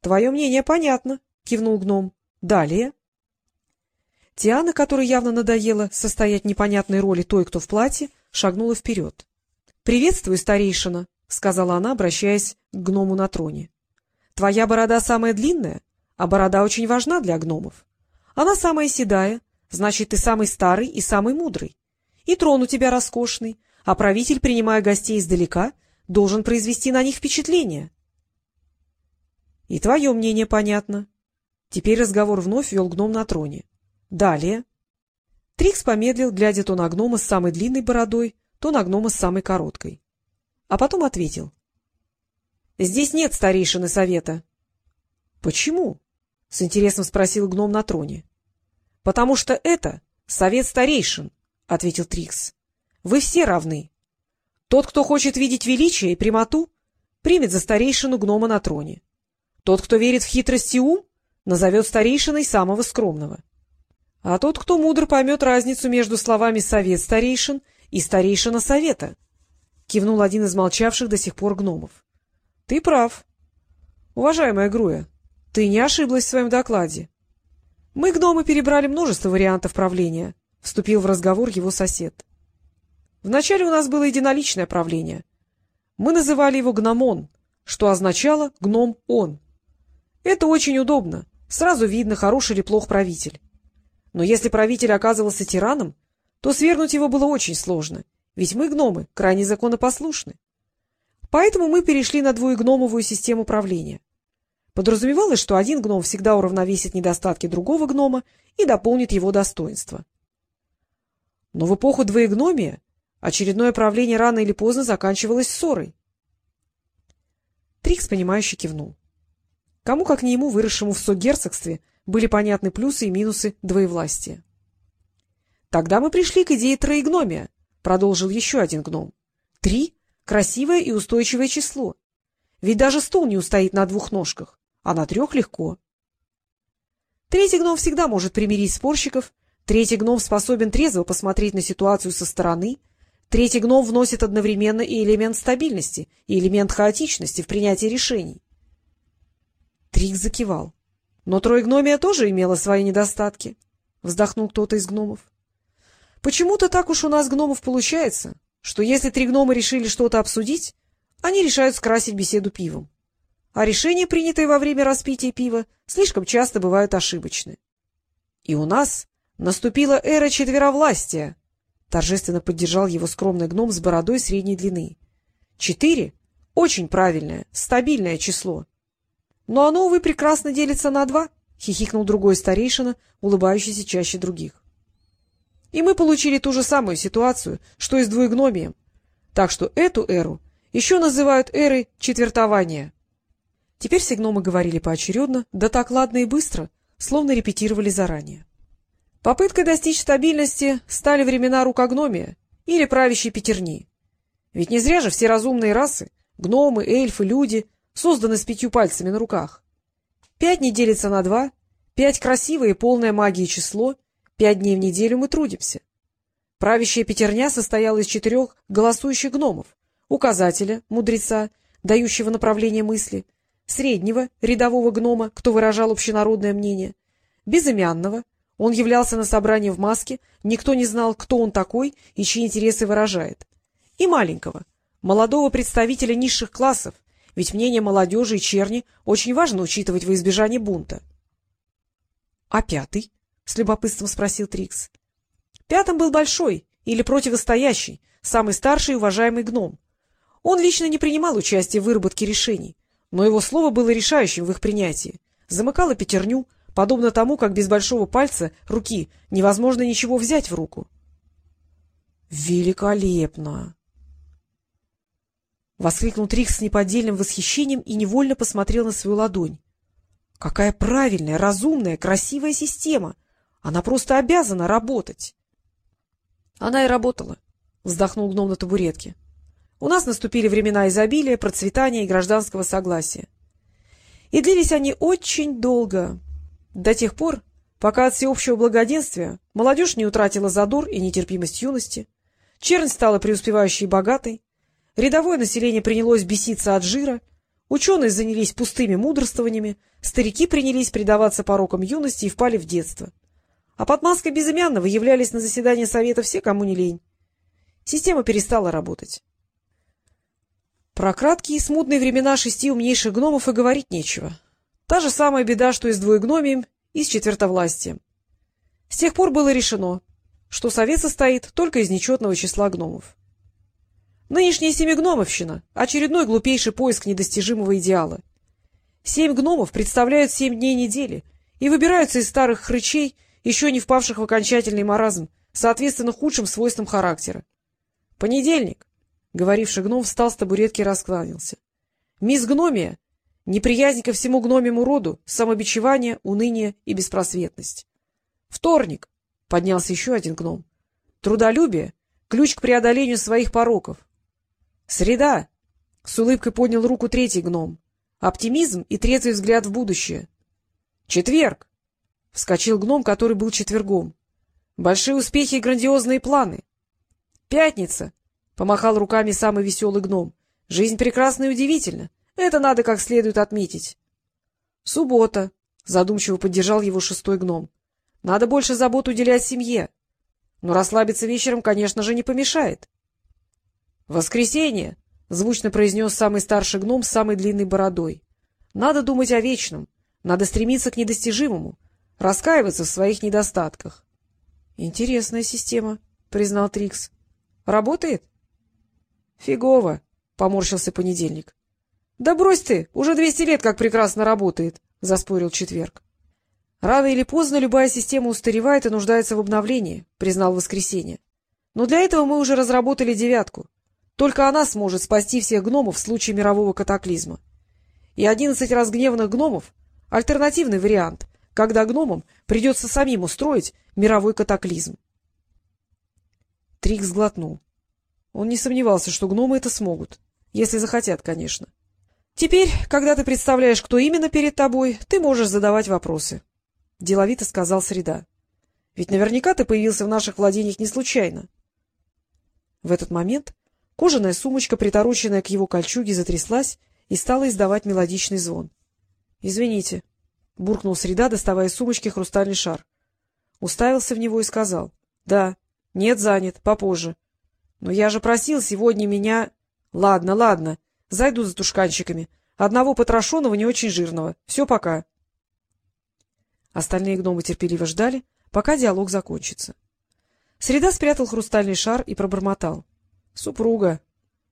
— Твое мнение понятно, — кивнул гном. — Далее. Тиана, которой явно надоело состоять непонятной роли той, кто в платье, шагнула вперед. — Приветствую, старейшина, — сказала она, обращаясь к гному на троне. — Твоя борода самая длинная, а борода очень важна для гномов. Она самая седая, значит, ты самый старый и самый мудрый. И трон у тебя роскошный, а правитель, принимая гостей издалека, должен произвести на них впечатление. — И твое мнение понятно. Теперь разговор вновь вел гном на троне. Далее. Трикс помедлил, глядя то на гнома с самой длинной бородой, то на гнома с самой короткой. А потом ответил. — Здесь нет старейшины совета. — Почему? — с интересом спросил гном на троне. — Потому что это совет старейшин, — ответил Трикс. — Вы все равны. Тот, кто хочет видеть величие и прямоту, примет за старейшину гнома на троне. Тот, кто верит в хитрость и ум, назовет старейшиной самого скромного. А тот, кто мудр, поймет разницу между словами «совет старейшин» и «старейшина совета», — кивнул один из молчавших до сих пор гномов. — Ты прав. Уважаемая Груя, ты не ошиблась в своем докладе. Мы, гномы, перебрали множество вариантов правления, — вступил в разговор его сосед. Вначале у нас было единоличное правление. Мы называли его гномон, что означало «гном-он». Это очень удобно, сразу видно, хороший или плох правитель. Но если правитель оказывался тираном, то свергнуть его было очень сложно, ведь мы, гномы, крайне законопослушны. Поэтому мы перешли на двуегномовую систему правления. Подразумевалось, что один гном всегда уравновесит недостатки другого гнома и дополнит его достоинства. Но в эпоху двоегномия очередное правление рано или поздно заканчивалось ссорой. Трикс, понимающе кивнул. Кому, как не ему, выросшему в согерцогстве, были понятны плюсы и минусы двоевластия. — Тогда мы пришли к идее троегномия, — продолжил еще один гном. — Три — красивое и устойчивое число. Ведь даже стул не устоит на двух ножках, а на трех легко. Третий гном всегда может примирить спорщиков, третий гном способен трезво посмотреть на ситуацию со стороны, третий гном вносит одновременно и элемент стабильности, и элемент хаотичности в принятии решений. Трик закивал. Но троегномия тоже имела свои недостатки, — вздохнул кто-то из гномов. — Почему-то так уж у нас гномов получается, что если три гнома решили что-то обсудить, они решают скрасить беседу пивом. А решения, принятые во время распития пива, слишком часто бывают ошибочны. И у нас наступила эра четверовластия, — торжественно поддержал его скромный гном с бородой средней длины. Четыре — очень правильное, стабильное число. Но оно, увы, прекрасно делится на два, — хихикнул другой старейшина, улыбающийся чаще других. И мы получили ту же самую ситуацию, что и с двуегномием. Так что эту эру еще называют эрой четвертования. Теперь все гномы говорили поочередно, да так ладно и быстро, словно репетировали заранее. Попыткой достичь стабильности стали времена рукогномия или правящей пятерни. Ведь не зря же все разумные расы — гномы, эльфы, люди созданы с пятью пальцами на руках. Пять не делится на два, пять красивое и полное магии число, пять дней в неделю мы трудимся. Правящая пятерня состояла из четырех голосующих гномов, указателя, мудреца, дающего направление мысли, среднего, рядового гнома, кто выражал общенародное мнение, безымянного, он являлся на собрании в маске, никто не знал, кто он такой и чьи интересы выражает, и маленького, молодого представителя низших классов, ведь мнение молодежи и черни очень важно учитывать во избежание бунта. — А пятый? — с любопытством спросил Трикс. Пятым был большой, или противостоящий, самый старший и уважаемый гном. Он лично не принимал участия в выработке решений, но его слово было решающим в их принятии. Замыкало пятерню, подобно тому, как без большого пальца руки невозможно ничего взять в руку. — Великолепно! — воскликнул Трикс с неподдельным восхищением и невольно посмотрел на свою ладонь. — Какая правильная, разумная, красивая система! Она просто обязана работать! — Она и работала, — вздохнул гном на табуретке. — У нас наступили времена изобилия, процветания и гражданского согласия. И длились они очень долго, до тех пор, пока от всеобщего благоденствия молодежь не утратила задор и нетерпимость юности, чернь стала преуспевающей и богатой, Рядовое население принялось беситься от жира, Ученые занялись пустыми мудрствованиями, старики принялись предаваться порокам юности и впали в детство. А под маской безымянного являлись на заседание совета все, кому не лень. Система перестала работать. Про краткие и смутные времена шести умнейших гномов и говорить нечего. Та же самая беда, что и с двоегномием, и с четвертовластием. С тех пор было решено, что совет состоит только из нечетного числа гномов. Нынешняя семигномовщина — очередной глупейший поиск недостижимого идеала. Семь гномов представляют семь дней недели и выбираются из старых хрычей, еще не впавших в окончательный маразм, соответственно худшим свойствам характера. Понедельник. Говоривший гном встал с табуретки и раскланялся. Мисс Гномия — неприязнь ко всему гномему роду, самобичевание, уныние и беспросветность. Вторник. Поднялся еще один гном. Трудолюбие — ключ к преодолению своих пороков. Среда. С улыбкой поднял руку третий гном. Оптимизм и трезвый взгляд в будущее. Четверг. Вскочил гном, который был четвергом. Большие успехи и грандиозные планы. Пятница. Помахал руками самый веселый гном. Жизнь прекрасна и удивительна. Это надо как следует отметить. Суббота. Задумчиво поддержал его шестой гном. Надо больше забот уделять семье. Но расслабиться вечером, конечно же, не помешает. Воскресенье. Звучно произнес самый старший гном с самой длинной бородой. Надо думать о вечном. Надо стремиться к недостижимому. Раскаиваться в своих недостатках. — Интересная система, — признал Трикс. — Работает? — Фигово, — поморщился понедельник. — Да брось ты, уже двести лет как прекрасно работает, — заспорил четверг. — Рано или поздно любая система устаревает и нуждается в обновлении, — признал воскресенье. Но для этого мы уже разработали девятку. Только она сможет спасти всех гномов в случае мирового катаклизма. И одиннадцать разгневанных гномов — альтернативный вариант, когда гномам придется самим устроить мировой катаклизм. Трикс глотнул. Он не сомневался, что гномы это смогут. Если захотят, конечно. Теперь, когда ты представляешь, кто именно перед тобой, ты можешь задавать вопросы. Деловито сказал Среда. Ведь наверняка ты появился в наших владениях не случайно. В этот момент кожаная сумочка, притороченная к его кольчуге, затряслась и стала издавать мелодичный звон. — Извините, — буркнул Среда, доставая из сумочки хрустальный шар. Уставился в него и сказал. — Да, нет, занят, попозже. Но я же просил сегодня меня... Ладно, ладно, зайду за тушканчиками. Одного потрошенного, не очень жирного. Все, пока. Остальные гномы терпеливо ждали, пока диалог закончится. Среда спрятал хрустальный шар и пробормотал. — Супруга.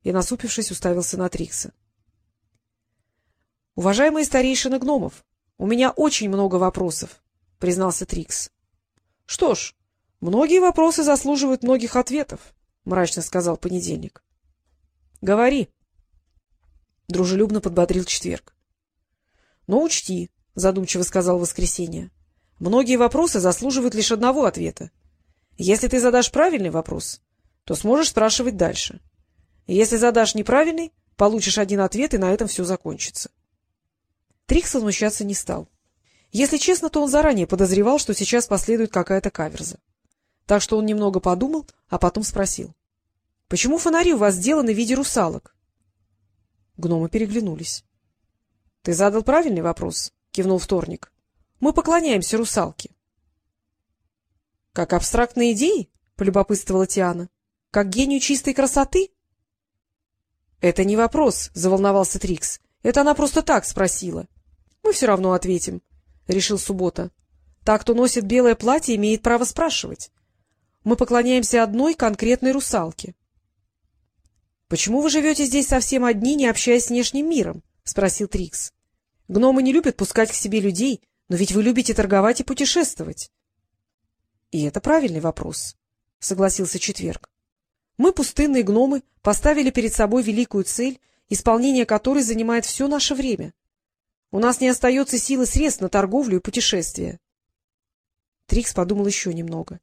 И, насупившись, уставился на Трикса. — Уважаемые старейшины гномов, у меня очень много вопросов, — признался Трикс. — Что ж, многие вопросы заслуживают многих ответов, — мрачно сказал понедельник. — Говори. Дружелюбно подбодрил четверг. — Но учти, — задумчиво сказал воскресенье, — многие вопросы заслуживают лишь одного ответа. Если ты задашь правильный вопрос, то сможешь спрашивать дальше. Если задашь неправильный, получишь один ответ, и на этом все закончится. Трикс возмущаться не стал. Если честно, то он заранее подозревал, что сейчас последует какая-то каверза. Так что он немного подумал, а потом спросил. — Почему фонари у вас сделаны в виде русалок? Гномы переглянулись. — Ты задал правильный вопрос, — кивнул вторник. — Мы поклоняемся русалке. — Как абстрактные идеи? — полюбопытствовала Тиана. — Как гению чистой красоты? — Это не вопрос, — заволновался Трикс. — Это она просто так спросила. — Мы все равно ответим, — решил Суббота. — Так, кто носит белое платье, имеет право спрашивать. Мы поклоняемся одной конкретной русалке. — Почему вы живете здесь совсем одни, не общаясь с внешним миром? — спросил Трикс. — Гномы не любят пускать к себе людей, но ведь вы любите торговать и путешествовать. — И это правильный вопрос, — согласился Четверг. — Мы, пустынные гномы, поставили перед собой великую цель, исполнение которой занимает все наше время. У нас не остается силы средств на торговлю и путешествия. Трикс подумал еще немного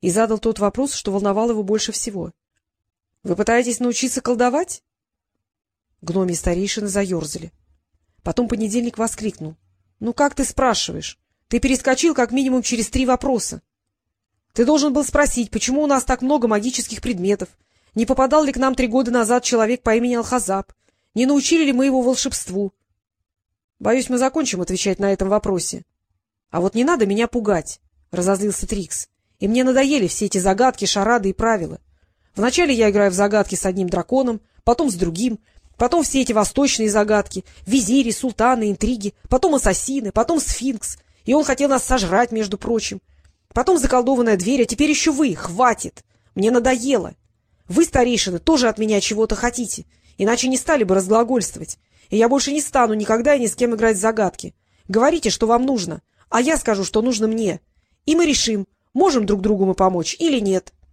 и задал тот вопрос, что волновал его больше всего. —— Вы пытаетесь научиться колдовать? Гноми старейшины заерзали. Потом понедельник воскликнул. — Ну как ты спрашиваешь? Ты перескочил как минимум через три вопроса. Ты должен был спросить, почему у нас так много магических предметов, не попадал ли к нам три года назад человек по имени Алхазаб, Не научили ли мы его волшебству? Боюсь, мы закончим отвечать на этом вопросе. — А вот не надо меня пугать, — разозлился Трикс. — И мне надоели все эти загадки, шарады и правила. Вначале я играю в загадки с одним драконом, потом с другим, потом все эти восточные загадки, визири, султаны, интриги, потом ассасины, потом сфинкс, и он хотел нас сожрать, между прочим. Потом заколдованная дверь, а теперь еще вы. Хватит! Мне надоело. Вы, старейшины, тоже от меня чего-то хотите, иначе не стали бы разглагольствовать. И я больше не стану никогда и ни с кем играть в загадки. Говорите, что вам нужно, а я скажу, что нужно мне. И мы решим, можем друг другу мы помочь или нет. —